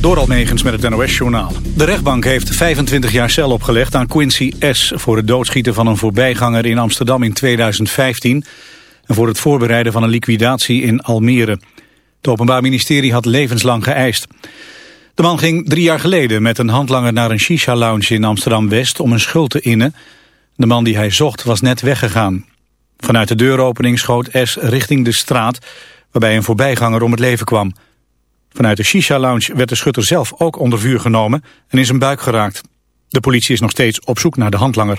Door Almegens met het NOS-journaal. De rechtbank heeft 25 jaar cel opgelegd aan Quincy S. voor het doodschieten van een voorbijganger in Amsterdam in 2015... en voor het voorbereiden van een liquidatie in Almere. Het Openbaar Ministerie had levenslang geëist. De man ging drie jaar geleden met een handlanger naar een shisha-lounge in Amsterdam-West... om een schuld te innen. De man die hij zocht was net weggegaan. Vanuit de deuropening schoot S. richting de straat... waarbij een voorbijganger om het leven kwam... Vanuit de Shisha-lounge werd de schutter zelf ook onder vuur genomen en in zijn buik geraakt. De politie is nog steeds op zoek naar de handlanger.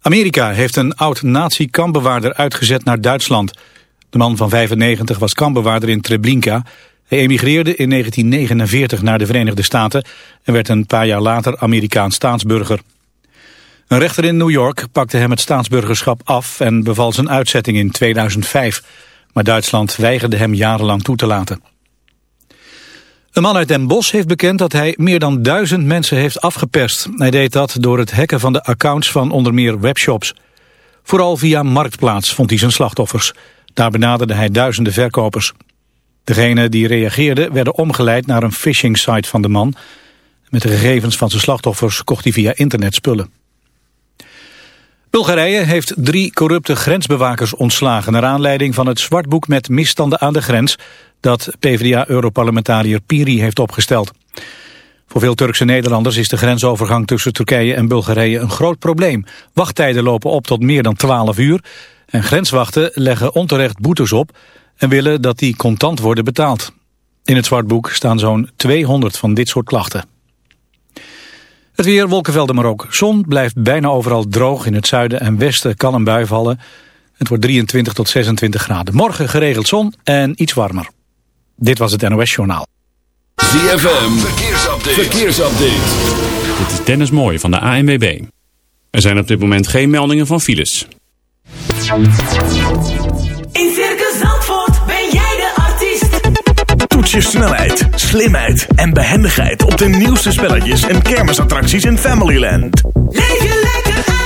Amerika heeft een oud-nazi-kambewaarder uitgezet naar Duitsland. De man van 95 was kambewaarder in Treblinka. Hij emigreerde in 1949 naar de Verenigde Staten... en werd een paar jaar later Amerikaans staatsburger. Een rechter in New York pakte hem het staatsburgerschap af... en beval zijn uitzetting in 2005. Maar Duitsland weigerde hem jarenlang toe te laten. Een man uit Den Bosch heeft bekend dat hij meer dan duizend mensen heeft afgeperst. Hij deed dat door het hacken van de accounts van onder meer webshops. Vooral via Marktplaats vond hij zijn slachtoffers. Daar benaderde hij duizenden verkopers. Degenen die reageerden werden omgeleid naar een phishing site van de man. Met de gegevens van zijn slachtoffers kocht hij via internet spullen. Bulgarije heeft drie corrupte grensbewakers ontslagen... naar aanleiding van het zwartboek met misstanden aan de grens... dat PvdA-europarlementariër Piri heeft opgesteld. Voor veel Turkse Nederlanders is de grensovergang tussen Turkije en Bulgarije een groot probleem. Wachttijden lopen op tot meer dan 12 uur... en grenswachten leggen onterecht boetes op... en willen dat die contant worden betaald. In het zwartboek staan zo'n 200 van dit soort klachten. Het weer, wolkenvelden maar ook zon, blijft bijna overal droog. In het zuiden en westen kan een bui vallen. Het wordt 23 tot 26 graden. Morgen geregeld zon en iets warmer. Dit was het NOS Journaal. ZFM, verkeersupdate. verkeersupdate. Dit is Dennis Mooij van de ANWB. Er zijn op dit moment geen meldingen van files. je snelheid, slimheid en behendigheid op de nieuwste spelletjes en kermisattracties in Familyland. Leef je lekker uit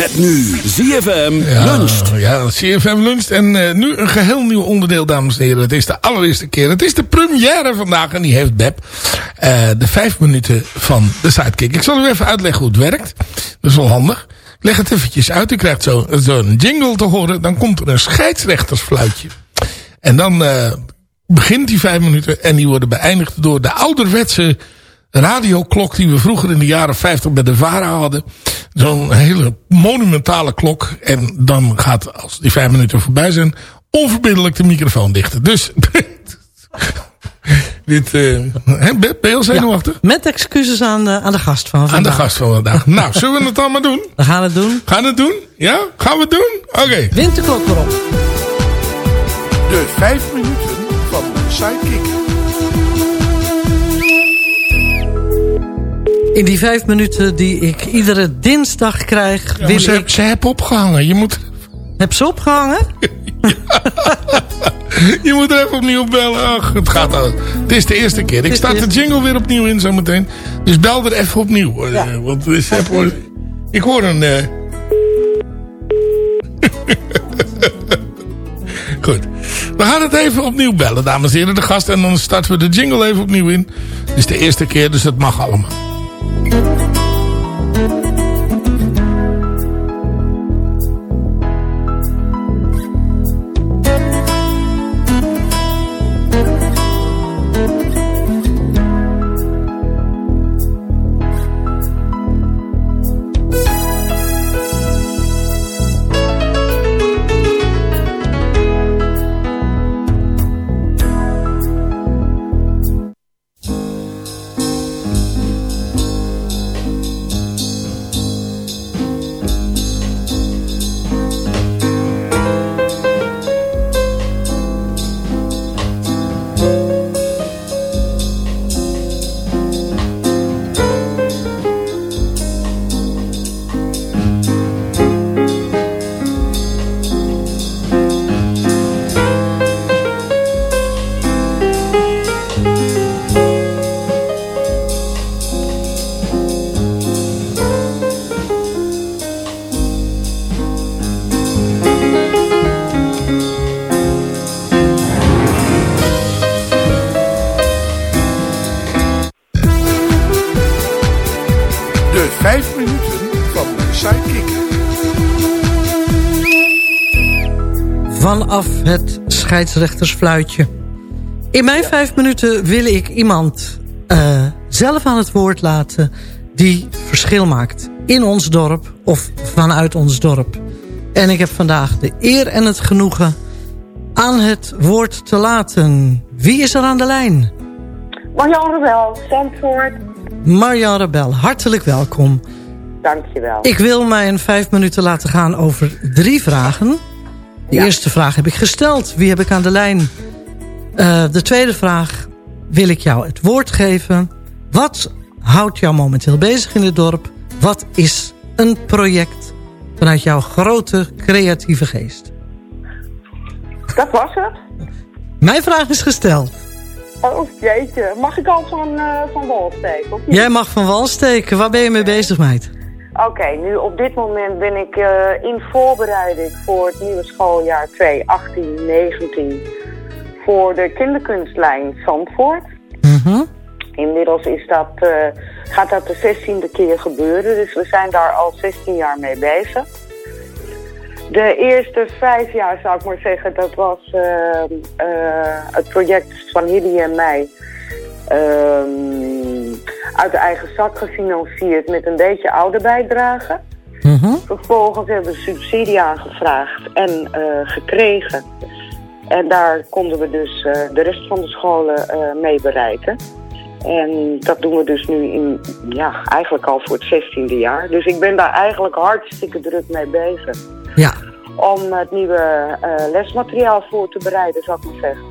ZFM. Met nu ZFM Ja, luncht. Ja, CFM luncht. En eh, nu een geheel nieuw onderdeel, dames en heren. Het is de allereerste keer. Het is de première vandaag. En die heeft Beb. eh, de vijf minuten van de sidekick. Ik zal u even uitleggen hoe het werkt. Dat is wel handig. Ik leg het eventjes uit. U krijgt zo, zo jingle te horen. Dan komt er een scheidsrechtersfluitje. En dan eh, begint die vijf minuten. En die worden beëindigd door de ouderwetse radioklok die we vroeger in de jaren 50 bij de VARA hadden. Zo'n hele monumentale klok. En dan gaat, als die vijf minuten voorbij zijn, onverbiddelijk de microfoon dichten. Dus, dit, hè, ben je al zenuwachtig? Met excuses aan de, aan de gast van Aan de vandaag. gast van vandaag. Nou, zullen we het dan maar doen? We gaan het doen. Gaan we het doen? Ja? Gaan we het doen? Oké. Wind de klok erop. De vijf minuten van Sidekick. In die vijf minuten die ik iedere dinsdag krijg, Ja, wil ze, ik... ze hebben opgehangen. Je moet... Heb ze opgehangen? Je moet er even opnieuw bellen. Ach, het gaat al. Het is de eerste keer. Ik start de jingle weer opnieuw in zometeen. Dus bel er even opnieuw. eh, want heb- ik hoor een... eh, Goed. We gaan het even opnieuw bellen, dames en heren. De gast. En dan starten we de jingle even opnieuw in. Het is de eerste keer, dus dat mag allemaal. De scheidsrechtersfluitje. In mijn vijf minuten wil ik iemand eh, zelf aan het woord laten... die verschil maakt in ons dorp of vanuit ons dorp. En ik heb vandaag de eer en het genoegen aan het woord te laten. Wie is er aan de lijn? Marjan Rebel, Zandvoort. Marjan Rebel, hartelijk welkom. Dankjewel. Ik wil mijn vijf minuten laten gaan over drie vragen. De eerste vraag heb ik gesteld. Wie heb ik aan de lijn? Eh, de tweede vraag wil ik jou het woord geven. Wat houdt jou momenteel bezig in het dorp? Wat is een project vanuit jouw grote creatieve geest? Dat was het. Mijn vraag is gesteld. Oh, jeetje. Mag ik al van, eh van wal steken? of niet? Jij mag van wal steken. Waar ben je mee bezig, meid? Oké, nu op dit moment ben ik eh, in voorbereiding voor het nieuwe schooljaar 2018-19 voor de kinderkunstlijn Zandvoort. Mhm. Inmiddels is dat, eh, gaat dat de 16e keer gebeuren, dus we zijn daar al 16 jaar mee bezig. De eerste vijf jaar zou ik maar zeggen, dat was eh, eh, het project van Hilly en mij. ehm, uit de eigen zak gefinancierd met een beetje ouderbijdrage. Mhm. Vervolgens hebben we subsidie aangevraagd en eh, gekregen. En daar konden we dus eh, de rest van de scholen eh, mee bereiken. En dat doen we dus nu in, ja, eigenlijk al voor het 16e jaar. Dus ik ben daar eigenlijk hartstikke druk mee bezig. Ja. Om het nieuwe lesmateriaal voor te bereiden, zou ik maar zeggen.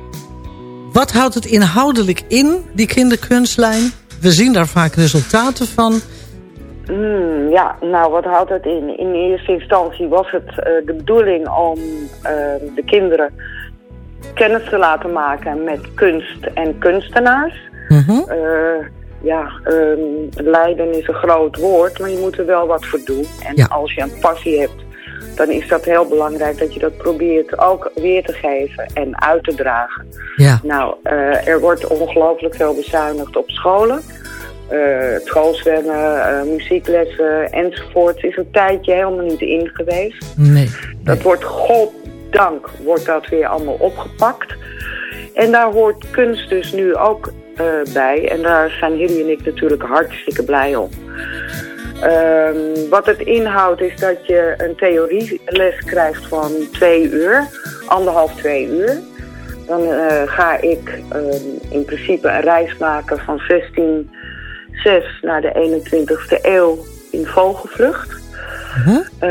Wat houdt het inhoudelijk in, die kinderkunstlijn? We zien daar vaak resultaten van. Hmm, ja, nou wat houdt het in? In eerste instantie was het eh, de bedoeling om eh, de kinderen kennis te laten maken met kunst en kunstenaars. Mhm. Eh, ja, ehm, lijden is een groot woord, maar je moet er wel wat voor doen. En Ja. als je een passie hebt, dan is dat heel belangrijk dat je dat probeert ook weer te geven en uit te dragen. Ja. Nou, eh, er wordt ongelooflijk veel bezuinigd op scholen. Het schoolzwemmen, eh, muzieklessen enzovoort is een tijdje helemaal niet in geweest. Nee. Dat wordt, goddank, wordt dat weer allemaal opgepakt. En daar hoort kunst dus nu ook bij. En daar zijn Hilly en ik natuurlijk hartstikke blij om. Ehm, wat het inhoudt is dat je een theorieles krijgt van twee uur, anderhalf, twee uur. Dan eh, ga ik ehm, in principe een reis maken van 1606 naar de 21ste eeuw in vogelvlucht. Eh,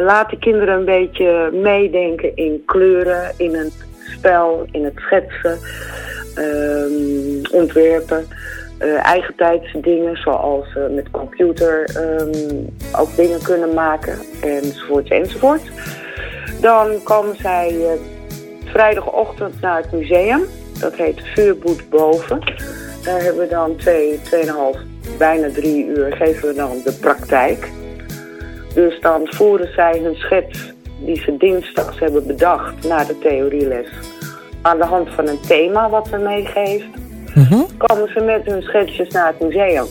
laat de kinderen een beetje meedenken in kleuren, in het spel, in het schetsen, ehm, ontwerpen. eh eigentijdse dingen zoals eh, met computer ehm, ook dingen kunnen maken enzovoort enzovoort. Dan komen zij eh, vrijdagochtend naar het museum. Dat heet Vuurboet Boven. Daar hebben we dan twee, tweeënhalf, bijna drie uur geven we dan de praktijk. Dus dan voeren zij hun schets die ze dinsdags hebben bedacht naar de theorieles. Aan de hand van een thema wat ze meegeeft, komen ze met hun schetsjes naar het museum.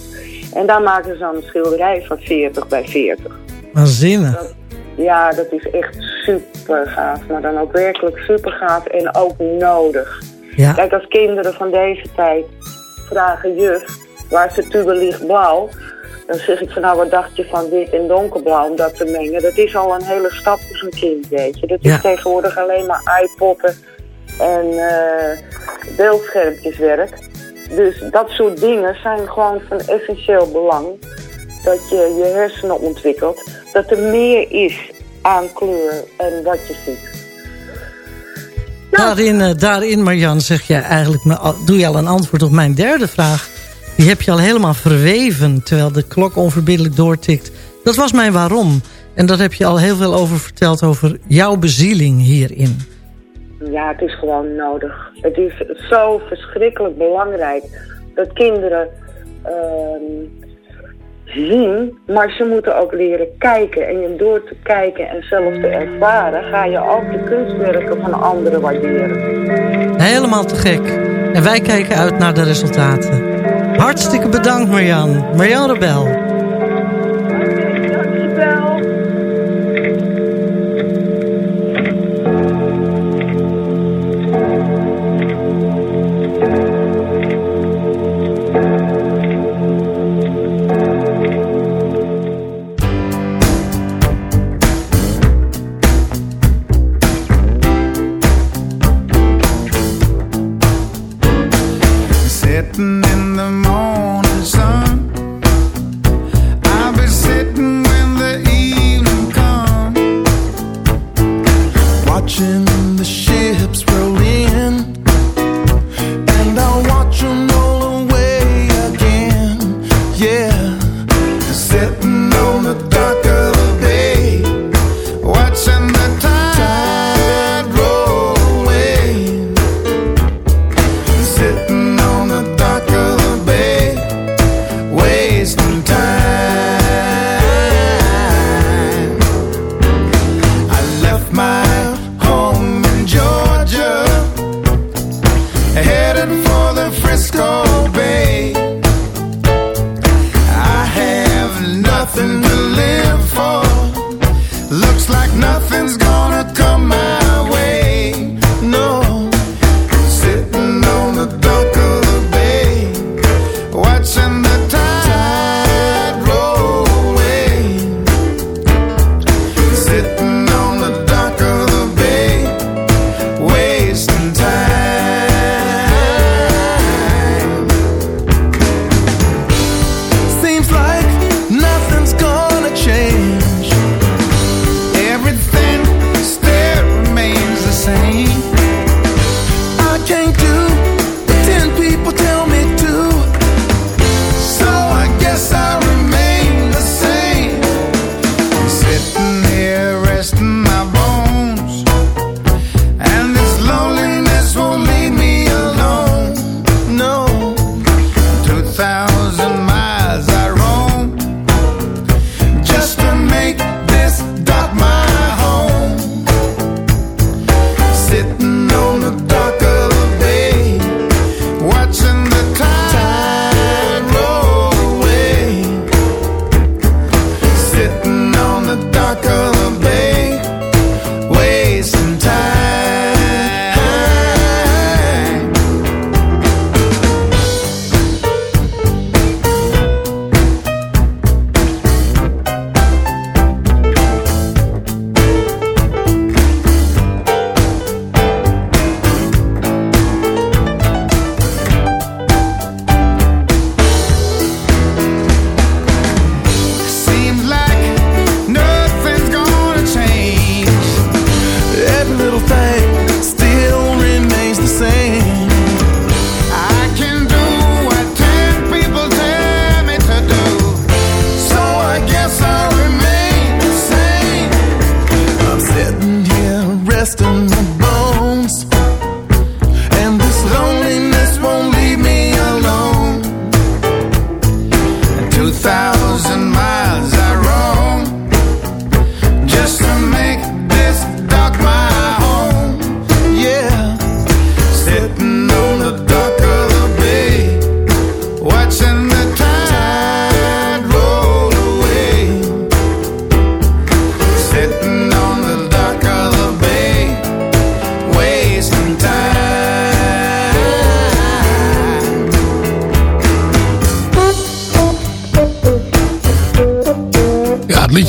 En daar maken ze dan een schilderij van 40 bij 40. Waanzinnig. Ja, dat is echt super gaaf. Maar dan ook werkelijk super gaaf en ook nodig. Ja. Kijk, als kinderen van deze tijd vragen juf, waar de tube ligt blauw? Dan zeg ik van nou, wat dacht je van wit en donkerblauw om dat te mengen? Dat is al een hele stap voor zo'n kind, weet je. Dat is Ja. tegenwoordig alleen maar iPoppen en eh beeldschermpjeswerk. Dus dat soort dingen zijn gewoon van essentieel belang. Dat je je hersenen ontwikkelt. Dat er meer is aan kleur en wat je ziet. Daarin, eh, daarin, Marjan, zeg je eigenlijk, doe je al een antwoord op mijn derde vraag. Die heb je al helemaal verweven, terwijl de klok onverbiddelijk doortikt. Dat was mijn waarom. En daar heb je al heel veel over verteld, over jouw bezieling hierin. Ja, het is gewoon nodig. Het is zo verschrikkelijk belangrijk dat kinderen ehm, zien, maar ze moeten ook leren kijken. En door te kijken en zelf te ervaren, ga je ook de kunstwerken van anderen waarderen. Helemaal te gek. En wij kijken uit naar de resultaten. Hartstikke bedankt, Marjan. Marjan Rebel.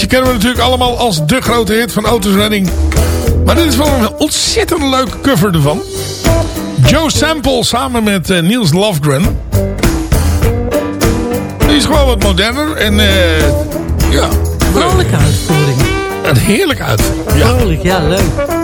Liedje kennen we natuurlijk allemaal als de grote hit van Otis Redding. Maar dit is wel een ontzettend leuke cover ervan. Joe Sample samen met eh, Niels Lofgren. Die is gewoon wat moderner en eh ja, Vrolijke uitvoering. een heerlijk uit. Ja. Vrolijk, ja, leuk.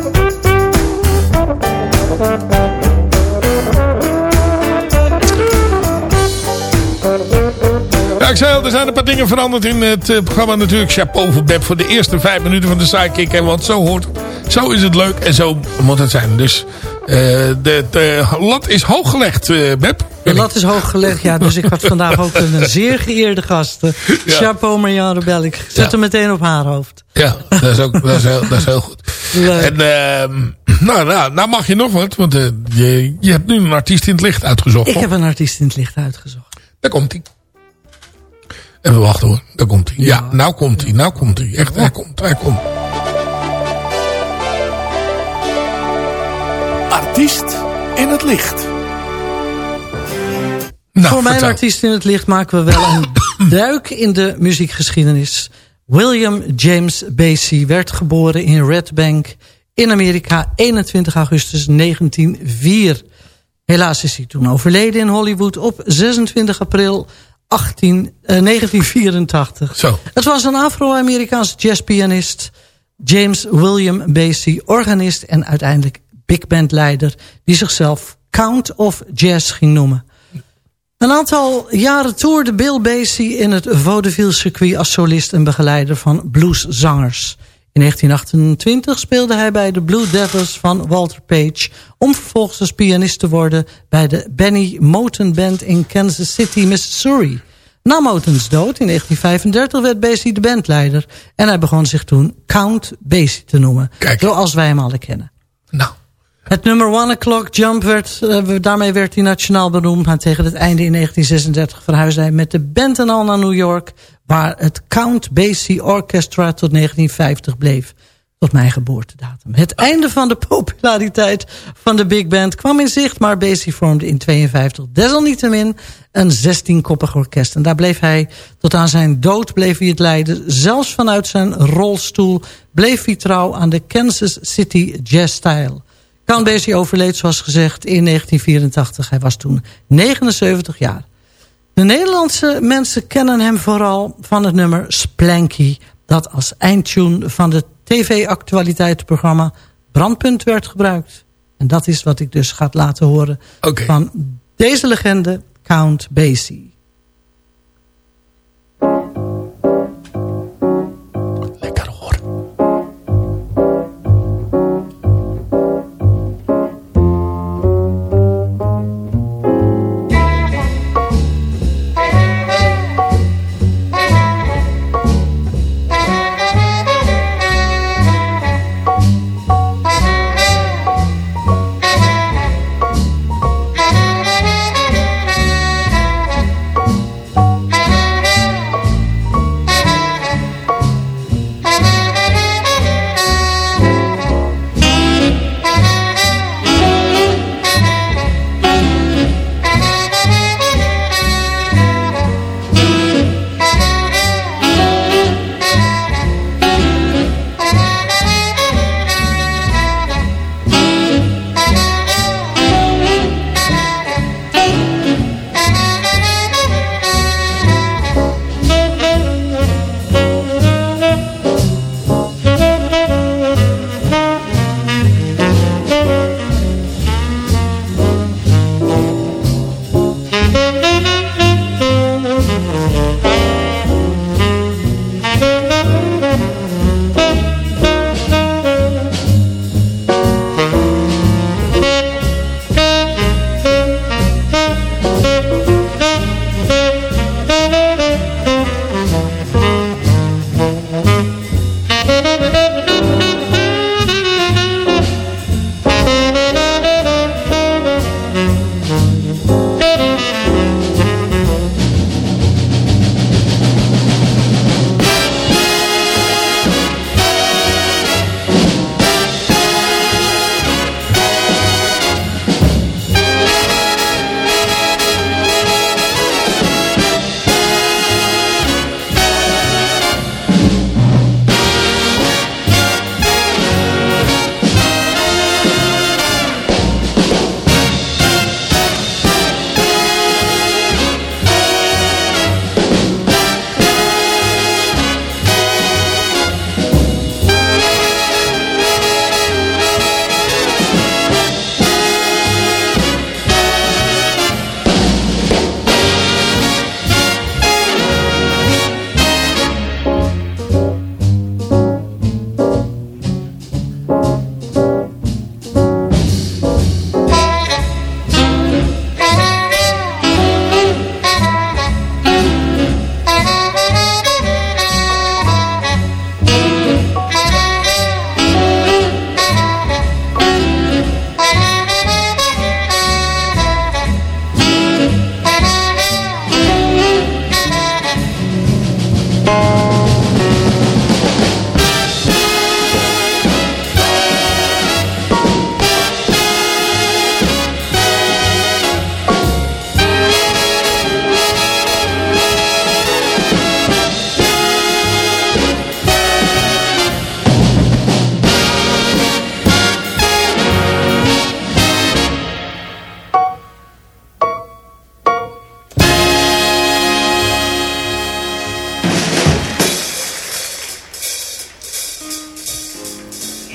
Ik zei al, er zijn een paar dingen veranderd in het eh, programma natuurlijk. Chapeau voor Beb voor de eerste vijf minuten van de sidekick. En want zo hoort Zo is het leuk en zo moet het zijn. Dus eh, de, de lat is hoog gelegd, eh Beb. De lat is hoog gelegd, ja. Dus ik had vandaag ook een zeer geëerde gast. Ja. Chapeau Marianne Rebel. Ik zet Ja. hem meteen op haar hoofd. Ja, dat is, ook, dat is, heel, dat is heel goed. Leuk. En ehm, nou, nou, nou mag je nog wat. Want je, je hebt nu een artiest in het licht uitgezocht. Ik heb een artiest in het licht uitgezocht. Daar komt hij. Even wachten hoor. Daar komt hij. Ja, nou komt hij. Nou komt hij. Echt, hij komt. Hij komt. Artiest in het licht. Nou, Voor mijn vertel. artiest in het licht maken we wel een duik in de muziekgeschiedenis. William James Basie werd geboren in Red Bank in Amerika 21 augustus 1904. Helaas is hij toen overleden in Hollywood op 26 april 18, eh, 1984. Zo. Het was een Afro-Amerikaanse jazzpianist, James William Basie, organist en uiteindelijk big bandleider, die zichzelf Count of Jazz ging noemen. Een aantal jaren toerde Bill Basie in het vaudeville circuit als solist en begeleider van blueszangers. In 1928 speelde hij bij de Blue Devils van Walter Page... om vervolgens als pianist te worden bij de Benny Moten Band in Kansas City, Missouri. Na Motens dood in 1935 werd Basie de bandleider... en hij begon zich toen Count Basie te noemen, Kijk. zoals wij hem alle kennen. Nou, Het nummer One O'Clock Jump werd, eh, daarmee werd hij nationaal beroemd. Maar tegen het einde in 1936 verhuisde hij met de band en al naar New York. Waar het Count Basie Orchestra tot 1950 bleef. Tot mijn geboortedatum. Het einde van de populariteit van de big band kwam in zicht. Maar Basie vormde in 52 desalniettemin een 16-koppig orkest. En daar bleef hij tot aan zijn dood bleef hij het leiden. Zelfs vanuit zijn rolstoel bleef hij trouw aan de Kansas City Jazz Style. Count Basie overleed zoals gezegd in 1984. Hij was toen 79 jaar. De Nederlandse mensen kennen hem vooral van het nummer Splanky... dat als eindtune van het tv-actualiteitenprogramma Brandpunt werd gebruikt. En dat is wat ik dus ga laten horen van deze legende Count Basie.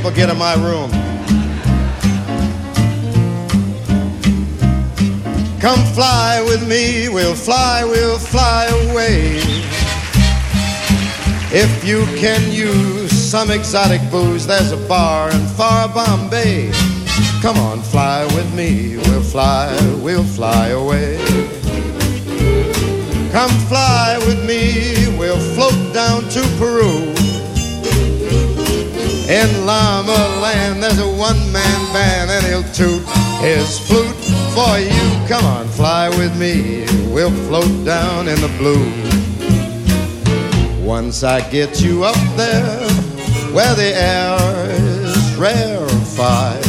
People get in my room? Come fly with me, we'll fly, we'll fly away. If you can use some exotic booze, there's a bar in far Bombay. Come on, fly with me, we'll fly, we'll fly away. Come fly with me, we'll float down to Peru. In Llama Land, there's a one-man band, and he'll toot his flute for you. Come on, fly with me. We'll float down in the blue. Once I get you up there, where the air is rarefied,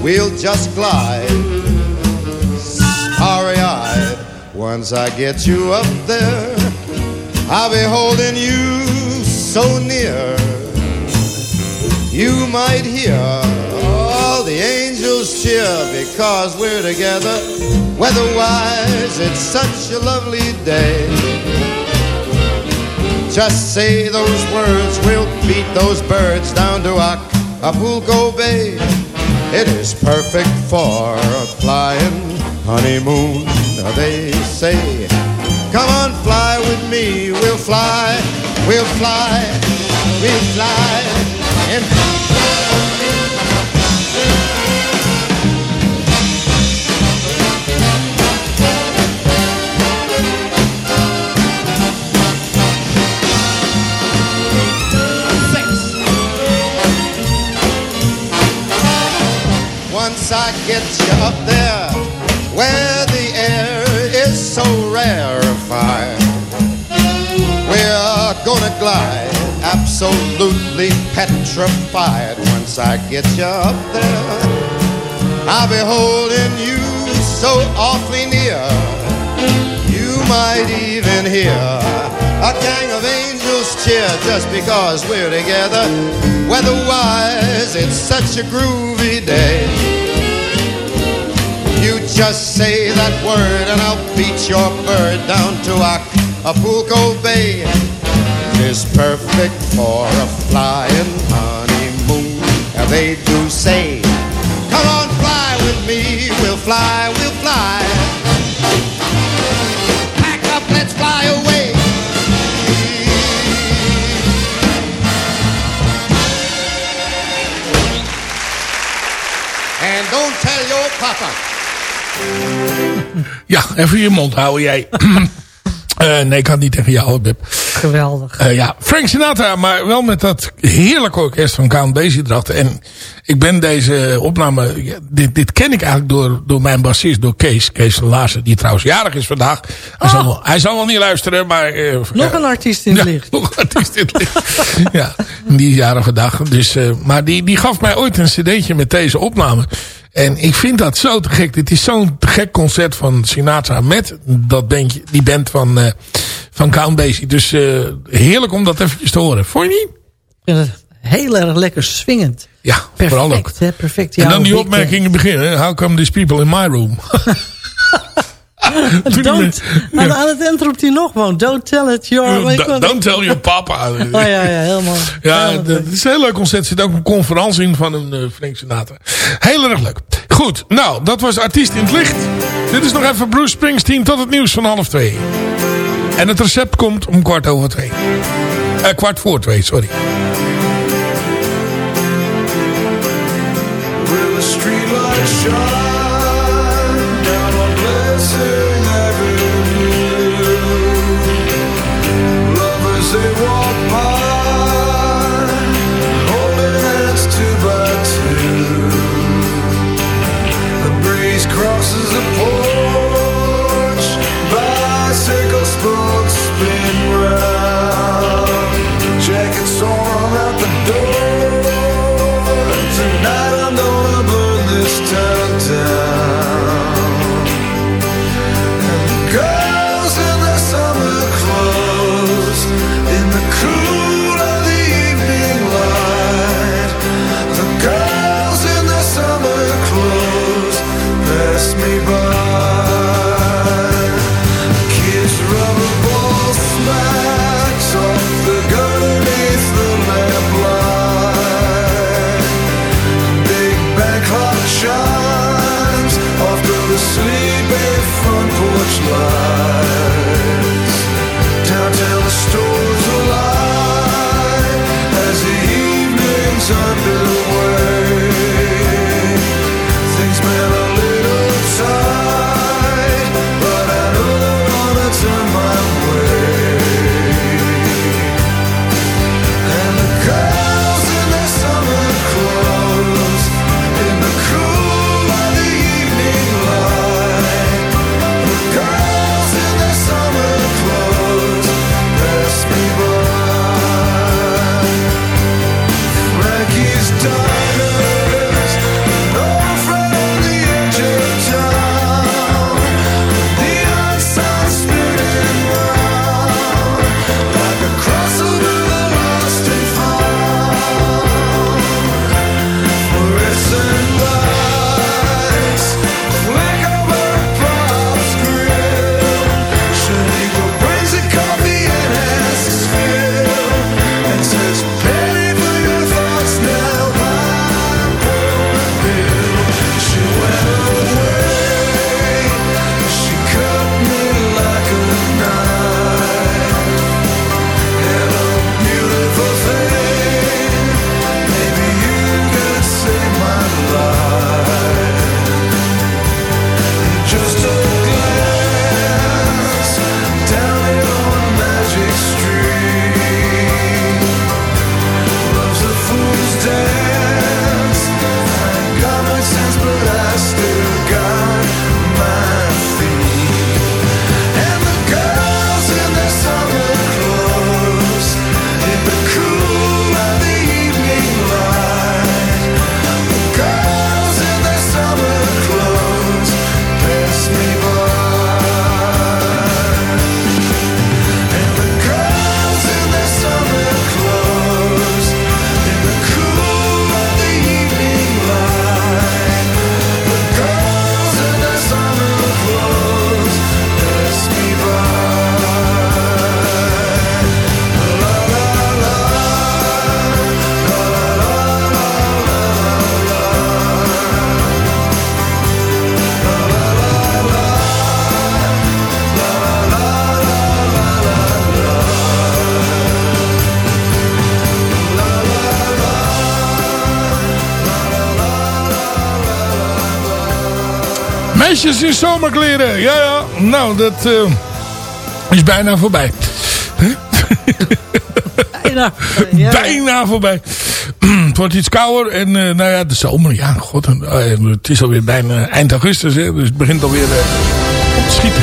we'll just glide, starry-eyed. Once I get you up there, I'll be holding you so near. You might hear all the angels cheer because we're together. Weatherwise, it's such a lovely day. Just say those words, we'll beat those birds down to Acapulco Bay. It is perfect for a flying honeymoon, they say. Come on, fly with me, we'll fly, we'll fly, we'll fly. And absolutely petrified. Once I get you up there, I'll be holding you so awfully near. You might even hear a gang of angels cheer just because we're together. Weatherwise, it's such a groovy day. You just say that word and I'll beat your bird down to Acapulco Bay. It's perfect for a flying honeymoon. And they do say, come on, fly with me. We'll fly, we'll fly. Pack up, let's fly away. And don't tell your papa. Ja, even je mond houden jij. Eh, nee, ik kan niet tegen jou, Bib. Geweldig. Eh, ja, Frank Sinatra, maar wel met dat heerlijke orkest van Count Basie. En ik ben deze opname, ja, dit, dit ken ik eigenlijk door, door mijn bassist, door Kees. Kees van Laarsen, die trouwens jarig is vandaag. Hij, zal, wel, hij zal wel niet luisteren, maar... eh, Nog een artiest in het ja, licht. nog een artiest in het licht. ja, die is jarig vandaag. Dus, eh, maar die, die gaf mij ooit een cd'tje met deze opname. En ik vind dat zo te gek. Dit is zo'n gek concert van Sinatra met dat bandje, die band van, van Count Basie. Dus eh, heerlijk om dat eventjes te horen. Vond je niet? Ik vind het heel erg lekker swingend. Ja, vooral ook. Perfect, hè? Perfect. En dan die opmerkingen beginnen. How come these people in my room? Don't, aan, aan het eind roept hij nog gewoon. Don't tell it, you're... Don't, don't tell your papa. Oh ja, ja, helemaal. Ja, dat is een heel leuk concert. Er zit ook een conferentie in van een uh, Frank Sinatra. Heel erg leuk. Goed, nou, dat was Artiest in het Licht. Dit is nog even Bruce Springsteen tot het nieuws van half twee. En het recept komt om kwart over twee. Eh, kwart voor twee, sorry. Meisjes in zomerkleren. Ja, ja. Nou, dat eh, is bijna voorbij. Bijna. Bijna voorbij. het wordt iets kouder. En uh, nou ja, de zomer. Ja, god. Uh, het is alweer bijna eind augustus. Hè, dus het begint alweer uh, op te schieten.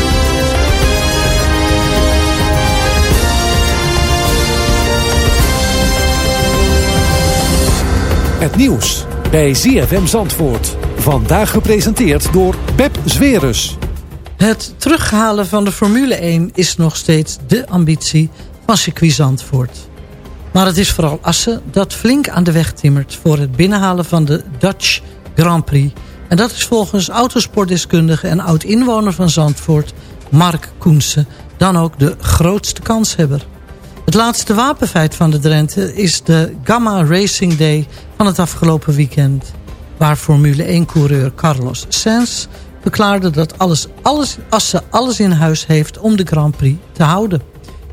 Het nieuws bij ZFM Zandvoort. Vandaag gepresenteerd door Zwerus. Het terughalen van de Formule 1 is nog steeds de ambitie van circuit Zandvoort. Maar het is vooral Assen dat flink aan de weg timmert... voor het binnenhalen van de Dutch Grand Prix. En dat is volgens autosportdeskundige en oud-inwoner van Zandvoort... Mark Koensen dan ook de grootste kanshebber. Het laatste wapenfeit van de Drenthe is de Gamma Racing Day van het afgelopen weekend. Waar Formule 1-coureur Carlos Sainz verklaarde dat alles, alles, Assen alles in huis heeft om de Grand Prix te houden.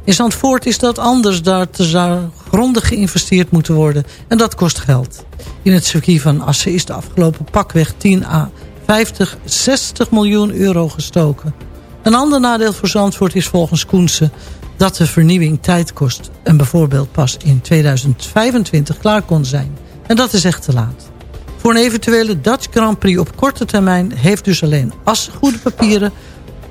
In Zandvoort is dat anders. Daar zou grondig geïnvesteerd moeten worden. En dat kost geld. In het circuit van Assen is de afgelopen pakweg 10 à 50, 60 miljoen euro gestoken. Een ander nadeel voor Zandvoort is volgens Koensen dat de vernieuwing tijd kost... en bijvoorbeeld pas in 2025 klaar kon zijn. En dat is echt te laat. Voor een eventuele Dutch Grand Prix op korte termijn... heeft dus alleen Assen goede papieren...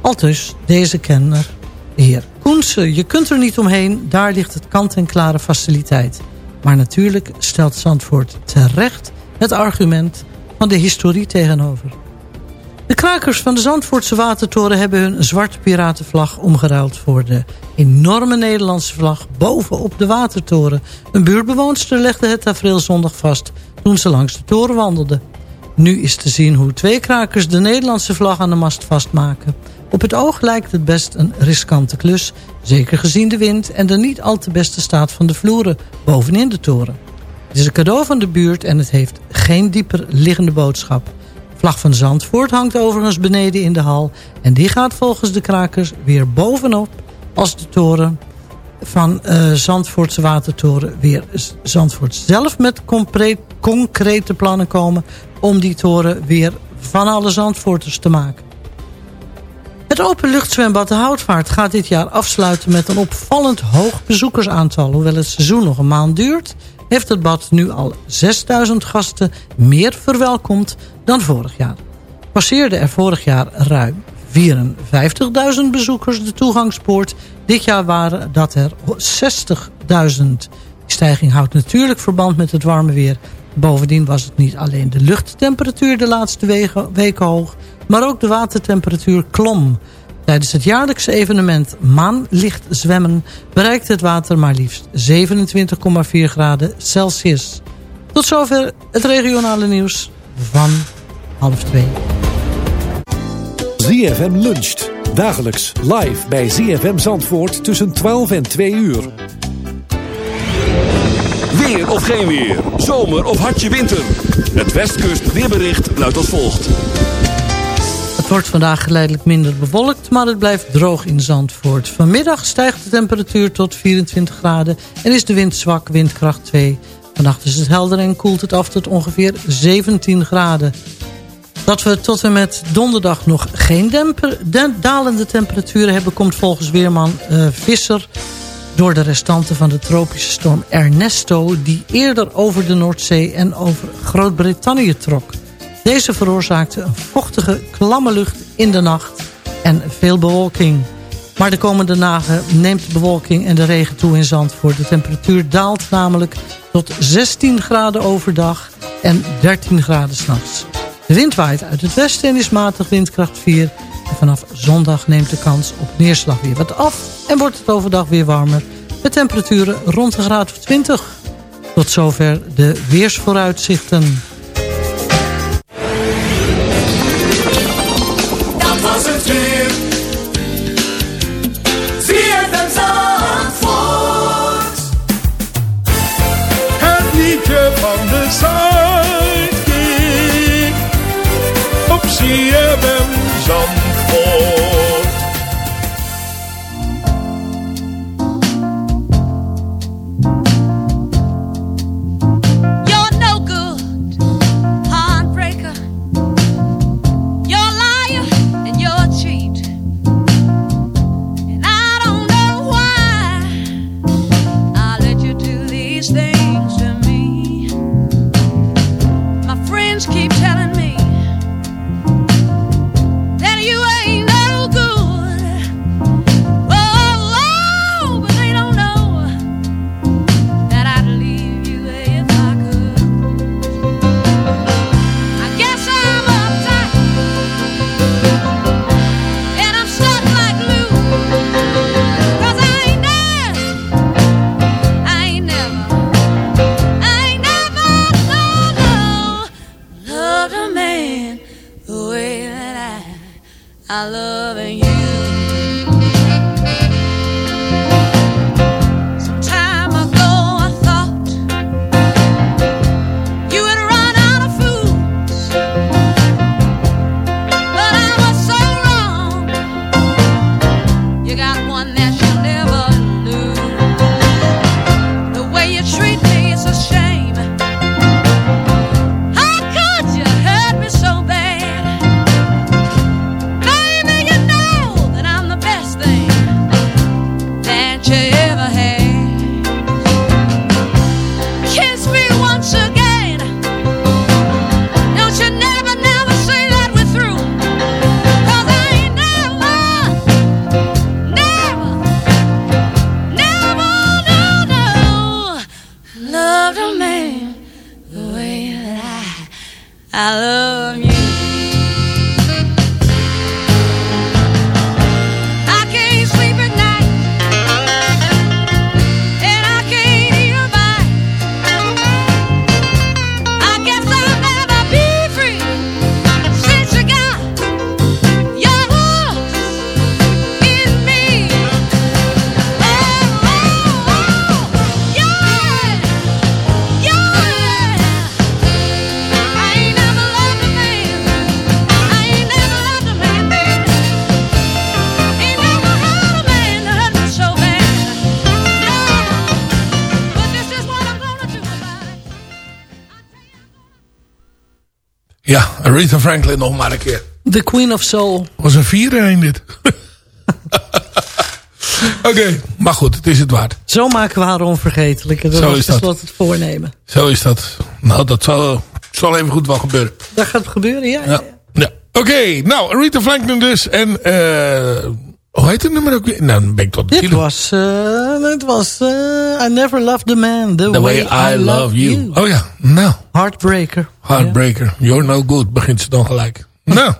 althus deze kenner de heer Koensen. Je kunt er niet omheen, daar ligt het kant-en-klare faciliteit. Maar natuurlijk stelt Zandvoort terecht het argument van de historie tegenover. De krakers van de Zandvoortse Watertoren hebben hun zwarte piratenvlag omgeruild voor de enorme Nederlandse vlag bovenop de Watertoren. Een buurtbewoonster legde het tafereel zondag vast toen ze langs de toren wandelde. Nu is te zien hoe twee krakers de Nederlandse vlag aan de mast vastmaken. Op het oog lijkt het best een riskante klus, zeker gezien de wind en de niet al te beste staat van de vloeren bovenin de toren. Het is een cadeau van de buurt en het heeft geen dieper liggende boodschap. Vlag van Zandvoort hangt overigens beneden in de hal en die gaat volgens de krakers weer bovenop als de toren van uh, Zandvoortse Watertoren weer Zandvoort zelf met concrete plannen komen om die toren weer van alle Zandvoorters te maken. Het openluchtzwembad De Houtvaart gaat dit jaar afsluiten met een opvallend hoog bezoekersaantal. Hoewel het seizoen nog een maand duurt, heeft het bad nu al 6000 gasten meer verwelkomd dan vorig jaar. Passeerde er vorig jaar ruim 54.000 bezoekers de toegangspoort. Dit jaar waren dat er 60.000. Die stijging houdt natuurlijk verband met het warme weer. Bovendien was het niet alleen de luchttemperatuur de laatste weken hoog maar ook de watertemperatuur klom. Tijdens het jaarlijkse evenement Maanlicht zwemmen bereikt het water maar liefst 27,4 graden Celsius. Tot zover het regionale nieuws van half twee. ZFM luncht. Dagelijks live bij ZFM Zandvoort tussen 12 en 2 uur. Weer of geen weer. Zomer of hartje winter. Het Westkust weerbericht luidt als volgt. Het wordt vandaag geleidelijk minder bewolkt, maar het blijft droog in Zandvoort. Vanmiddag stijgt de temperatuur tot 24 graden en is de wind zwak, windkracht 2. Vannacht is het helder en koelt het af tot ongeveer 17 graden. Dat we tot en met donderdag nog geen demper, dalende temperaturen hebben... komt volgens weerman uh, Visser door de restanten van de tropische storm Ernesto... die eerder over de Noordzee en over Groot-Brittannië trok. Deze veroorzaakte een vochtige, klamme lucht in de nacht en veel bewolking. Maar de komende dagen neemt de bewolking en de regen toe in Zandvoort. De temperatuur daalt namelijk tot 16 graden overdag en 13 graden s'nachts. De wind waait uit het westen en is matig windkracht 4. En vanaf zondag neemt de kans op neerslag weer wat af... en wordt het overdag weer warmer met temperaturen rond een graad of 20. Tot zover de weersvooruitzichten. You're Aretha Franklin nog maar een keer. The Queen of Soul. was een vier in dit. Oké, maar goed, het is het waard. Zo maken we haar onvergetelijk. En dat Zo is dat. tenslotte het voornemen. Zo is dat. Nou, dat zal, zal even goed wel gebeuren. Dat gaat gebeuren, ja. Ja. ja. Oké, nou, Aretha Franklin dus. En, eh hoe heet het nummer ook weer? Nou, dan ben ik tot Dit was, eh, dit was eh, I Never Loved a Man The, The way, I, love you. Oh ja, nou. Heartbreaker. Heartbreaker. You're no good, begint ze dan gelijk. nou,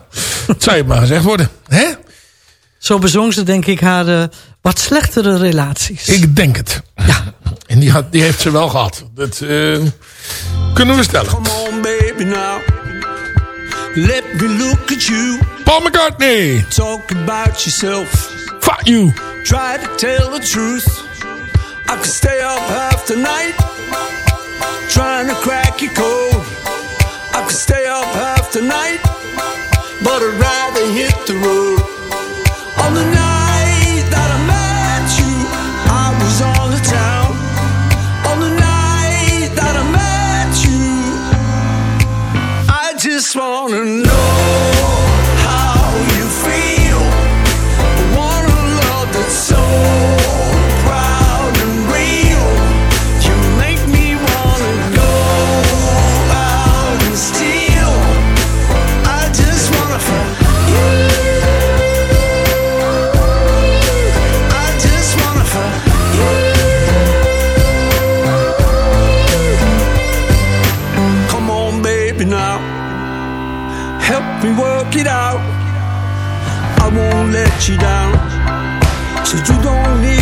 het zou je maar gezegd worden. Hè? Zo bezong ze denk ik haar eh, wat slechtere relaties. Ik denk het. Ja. En die, had, die heeft ze wel gehad. Dat eh, kunnen we stellen. Come on, baby, now. Let me look at you. Paul McCartney. Talk about yourself. Fuck you. Try to tell the truth. I could stay up half the night. Trying to crack your code. I could stay up half the night. But I'd rather hit the road. On the night just wanna know me work it out. I won't let you down. So you don't need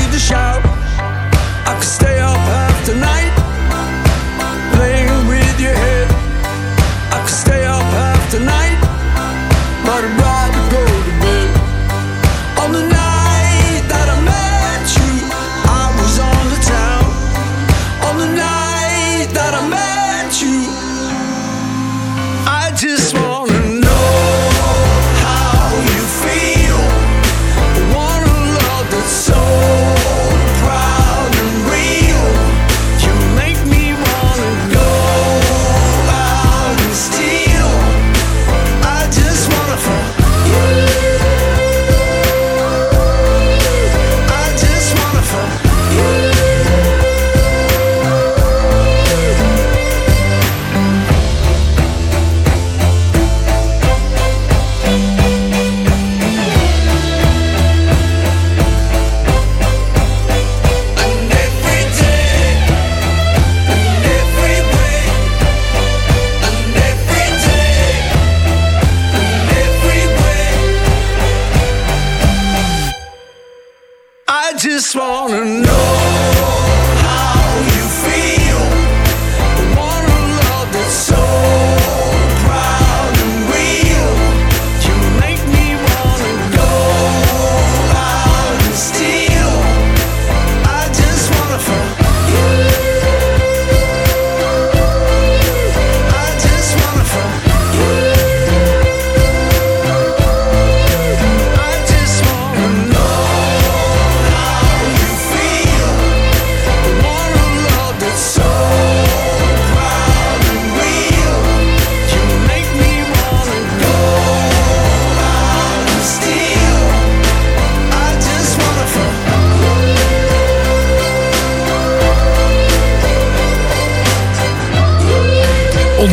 just wanna know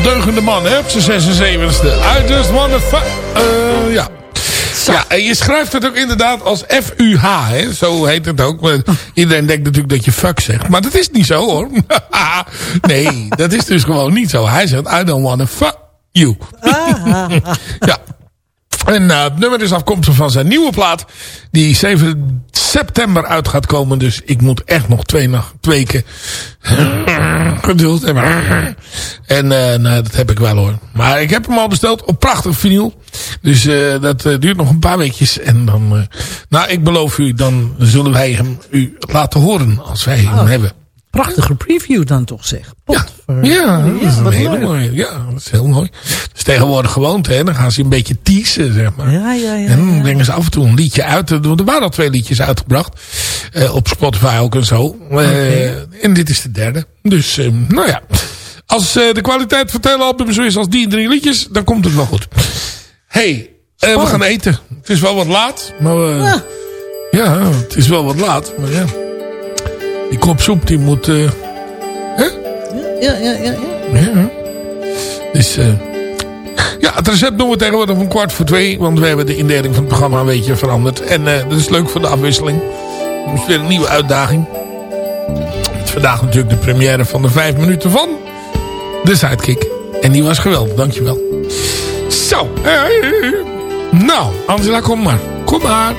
ondeugende man, hè, op zijn 76e. I just wanna fuck... eh, ja. Ja, en je schrijft het ook inderdaad als F-U-H, hè. Zo heet het ook. Maar Iedereen denkt natuurlijk dat je fuck zegt. Maar dat is niet zo, hoor. nee, dat is dus gewoon niet zo. Hij zegt, I don't wanna fuck you. ja. En eh, het nummer is afkomstig van zijn nieuwe plaat. Die 7 september uit gaat komen. Dus ik moet echt nog twee twee weken geduld hebben. En eh, nou, dat heb ik wel hoor. Maar ik heb hem al besteld op prachtig vinyl. Dus eh, dat duurt nog een paar weekjes. En dan, nou ik beloof u, dan zullen wij hem u laten horen als wij hem Oh. hebben. Prachtige preview dan toch zeg. Pot voor- Ja, dat is wat leuk. mooie. Ja, dat is heel mooi. Dat is tegenwoordig gewoonte, hè. Dan gaan ze een beetje teasen, zeg maar. Ja, ja, ja. en dan brengen ze af en toe een liedje uit. Er waren al twee liedjes uitgebracht. Eh, op Spotify ook en zo. Eh, En dit is de derde. Dus, eh, nou ja. Als eh, de kwaliteit van het album zo is als die drie liedjes, dan komt het wel goed. hey, eh, we gaan eten. Het is wel wat laat. Maar we- ja. het is wel wat laat. Maar ja. Die kop soep, die moet... eh, Ja, ja, ja. ja. ja. Dus eh, ja, het recept doen we tegenwoordig om kwart voor twee. Want we hebben de indeling van het programma een beetje veranderd. En eh, dat is leuk voor de afwisseling. Het is weer een nieuwe uitdaging. Met vandaag natuurlijk de première van de vijf minuten van de Sidekick. En die was geweldig, dankjewel. Zo. nou, Angela, kom maar. Kom maar.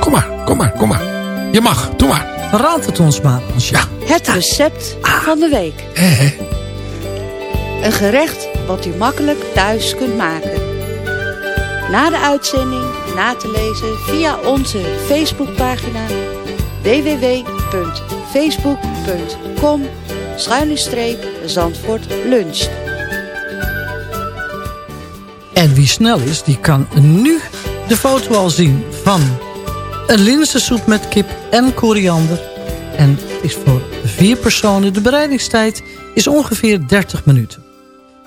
Kom maar, kom maar, kom maar. Je mag, doe maar. Raad het ons maar, Angela. Het recept van de week. Een gerecht wat u makkelijk thuis kunt maken. Na de uitzending na te lezen via onze Facebookpagina www.facebook.com Zandvoort luncht. En wie snel is, die kan nu de foto al zien van een linzensoep met kip en koriander. En het is voor vier personen. De bereidingstijd is ongeveer 30 minuten.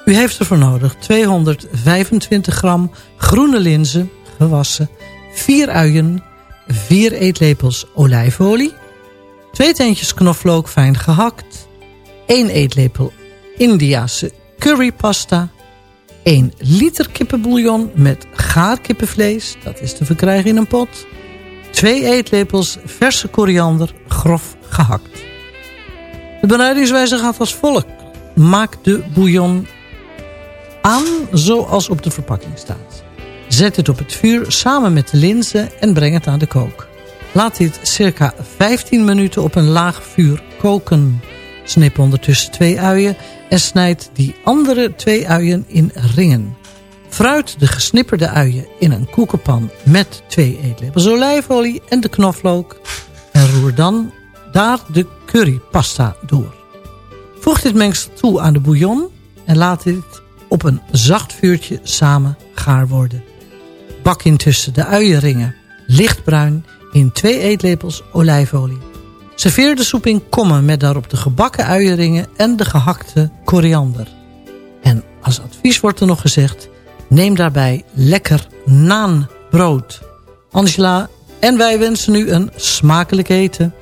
U heeft ervoor nodig 225 gram groene linzen, gewassen, 4 uien, 4 eetlepels olijfolie, 2 teentjes knoflook fijn gehakt, 1 eetlepel Indiase currypasta, 1 liter kippenbouillon met gaarkippenvlees, dat is te verkrijgen in een pot, 2 eetlepels verse koriander grof gehakt. De bereidingswijze gaat als volgt. Maak de bouillon aan zoals op de verpakking staat. Zet het op het vuur samen met de linzen en breng het aan de kook. Laat dit circa 15 minuten op een laag vuur koken. Snip ondertussen twee uien en snijd die andere twee uien in ringen. Fruit de gesnipperde uien in een koekenpan met twee eetlepels olijfolie en de knoflook. En roer dan daar de currypasta door. Voeg dit mengsel toe aan de bouillon en laat dit op een zacht vuurtje samen gaar worden. Bak intussen de uienringen lichtbruin in twee eetlepels olijfolie. Serveer de soep in kommen met daarop de gebakken uienringen en de gehakte koriander. En als advies wordt er nog gezegd, neem daarbij lekker naanbrood. Angela en wij wensen u een smakelijk eten.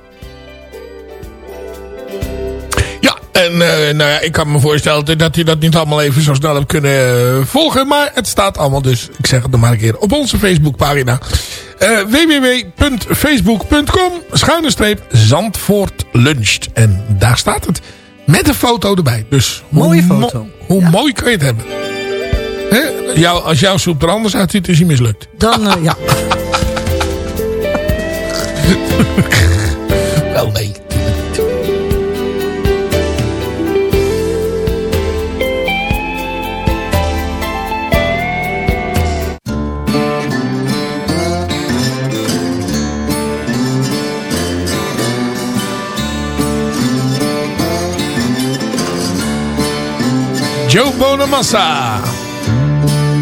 Ja, en eh, nou ja, ik kan me voorstellen dat u dat niet allemaal even zo snel hebt kunnen eh, volgen. Maar het staat allemaal dus, ik zeg het nog maar een keer, op onze Facebookpagina. Eh www.facebook.com schuine streep Zandvoort luncht. En daar staat het. Met een foto erbij. Dus hoe Mooie mo- foto. hoe mooi kan je het hebben? Hè? Jou, als jouw soep er anders uitziet, is hij mislukt. Dan, eh, ja. Wel nee. Joe Bonamassa.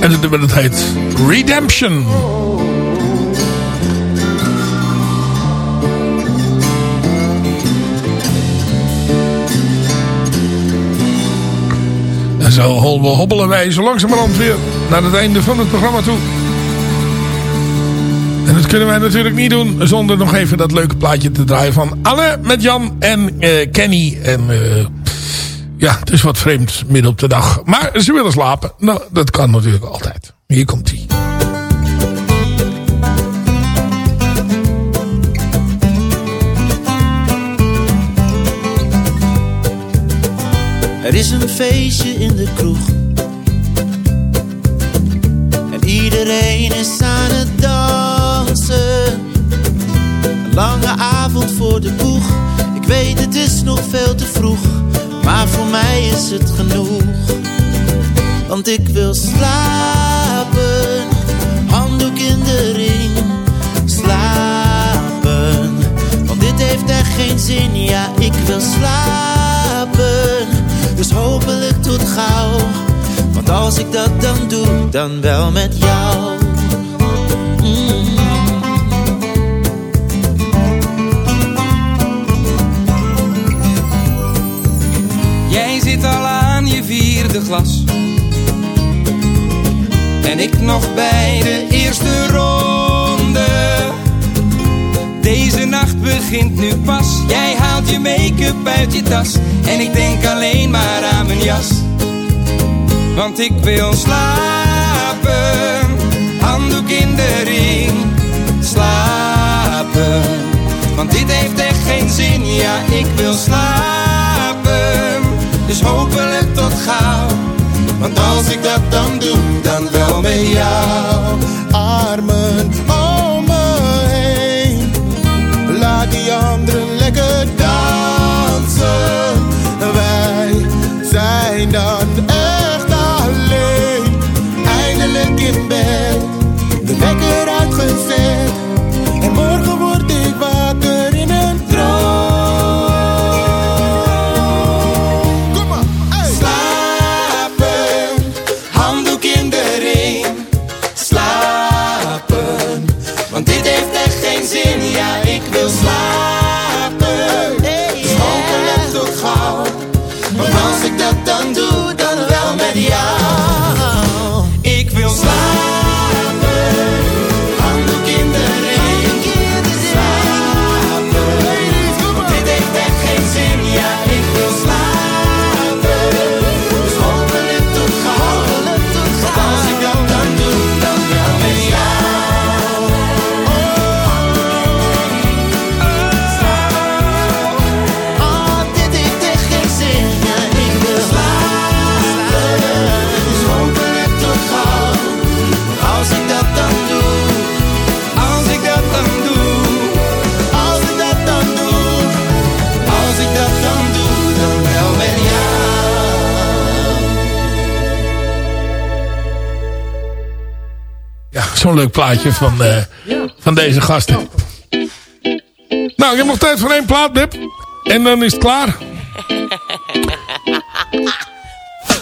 En het nummer dat heet Redemption. En zo hobbelen wij zo langzamerhand weer naar het einde van het programma toe. Kunnen wij natuurlijk niet doen zonder nog even dat leuke plaatje te draaien van Anne met Jan en eh, Kenny. En eh, ja, het is wat vreemd midden op de dag. Maar ze willen slapen. Nou, dat kan natuurlijk altijd. Hier komt ie. Er is een feestje in de kroeg. En iedereen is aan het avond voor de boeg. Ik weet het is nog veel te vroeg. Maar voor mij is het genoeg. Want ik wil slapen. Handdoek in de ring. Slapen. Want dit heeft echt geen zin. Ja, ik wil slapen. Dus hopelijk tot gauw. Want als ik dat dan doe, dan wel met jou. Zit al aan je vierde glas. En ik nog bij de eerste ronde. Deze nacht begint nu pas. Jij haalt je make-up uit je tas. En ik denk alleen maar aan mijn jas. Want ik wil slapen. Handdoek in de ring. Slapen. Want dit heeft echt geen zin. Ja, ik wil slapen. Dus hopelijk tot gauw. Want als ik dat dan doe, dan wel met jou. armen om me heen. Laat die anderen lekker dansen. Wij zijn dan leuk plaatje van, eh, van deze gasten. Nou, ik heb nog tijd voor één plaat, Beb. En dan is het klaar.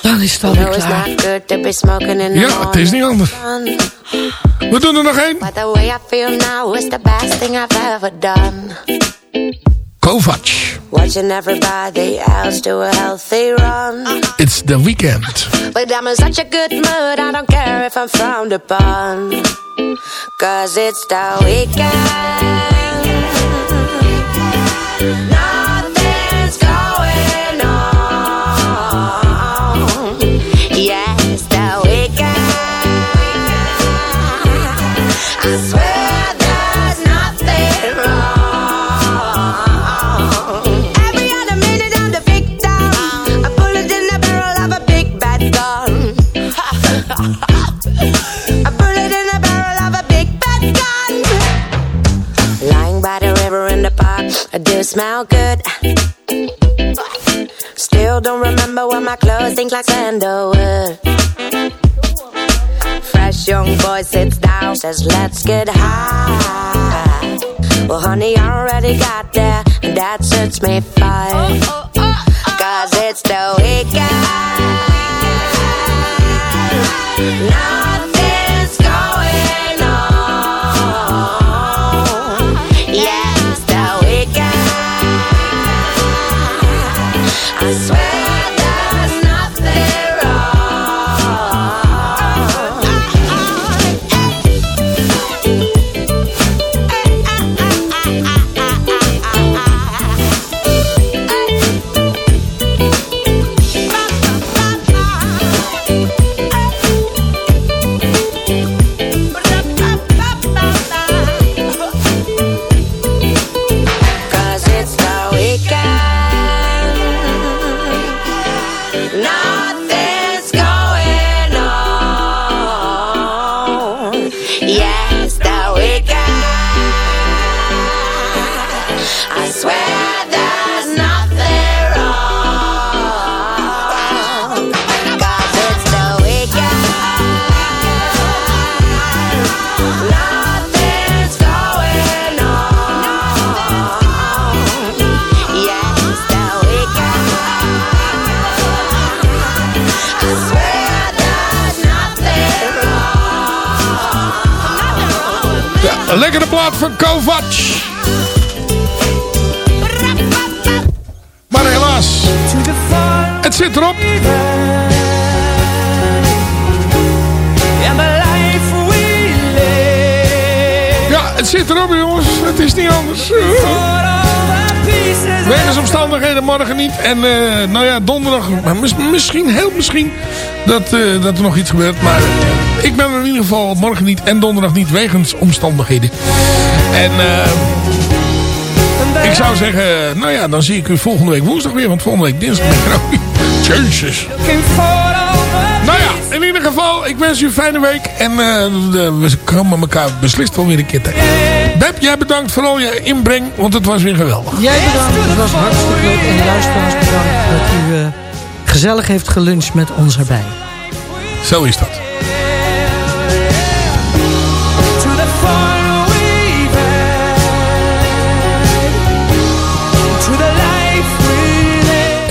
Dan is het alweer klaar. Ja, het is niet anders. We doen er nog één. Kovac. Watching everybody else do a healthy run. It's the weekend. But I'm in such a good mood, I don't care if I'm frowned upon. Cause it's the weekend. Nothing's going on. Yes, the weekend. I swear smell good. Still don't remember what my clothes think like sandalwood. Fresh young boy sits down, says, Let's get high. Well, honey, I already got there, and that sets me fine. Cause it's the weekend. Nothing's Ja, lekkere plaat van Kovac. Maar helaas, het zit erop. Ja, het zit erop jongens. Het is niet anders. Wegens omstandigheden morgen niet. En eh, nou ja, donderdag. misschien, heel misschien, dat, eh, dat er nog iets gebeurt. Maar ik ben er in ieder geval morgen niet. En donderdag niet wegens omstandigheden. En eh, ik zou zeggen, nou ja, dan zie ik u volgende week woensdag weer. Want volgende week dinsdag ben ik er ook niet. Jezus. Nou ja, in ieder geval, ik wens u een fijne week. En eh, we komen elkaar beslist wel weer een keer tegen. Beb, jij bedankt voor al je inbreng, want het was weer geweldig. Jij bedankt, het was hartstikke leuk. En luisteraars bedankt dat u eh, gezellig heeft geluncht met ons erbij. Zo is dat.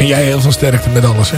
Jij heel veel sterkte met alles, hè?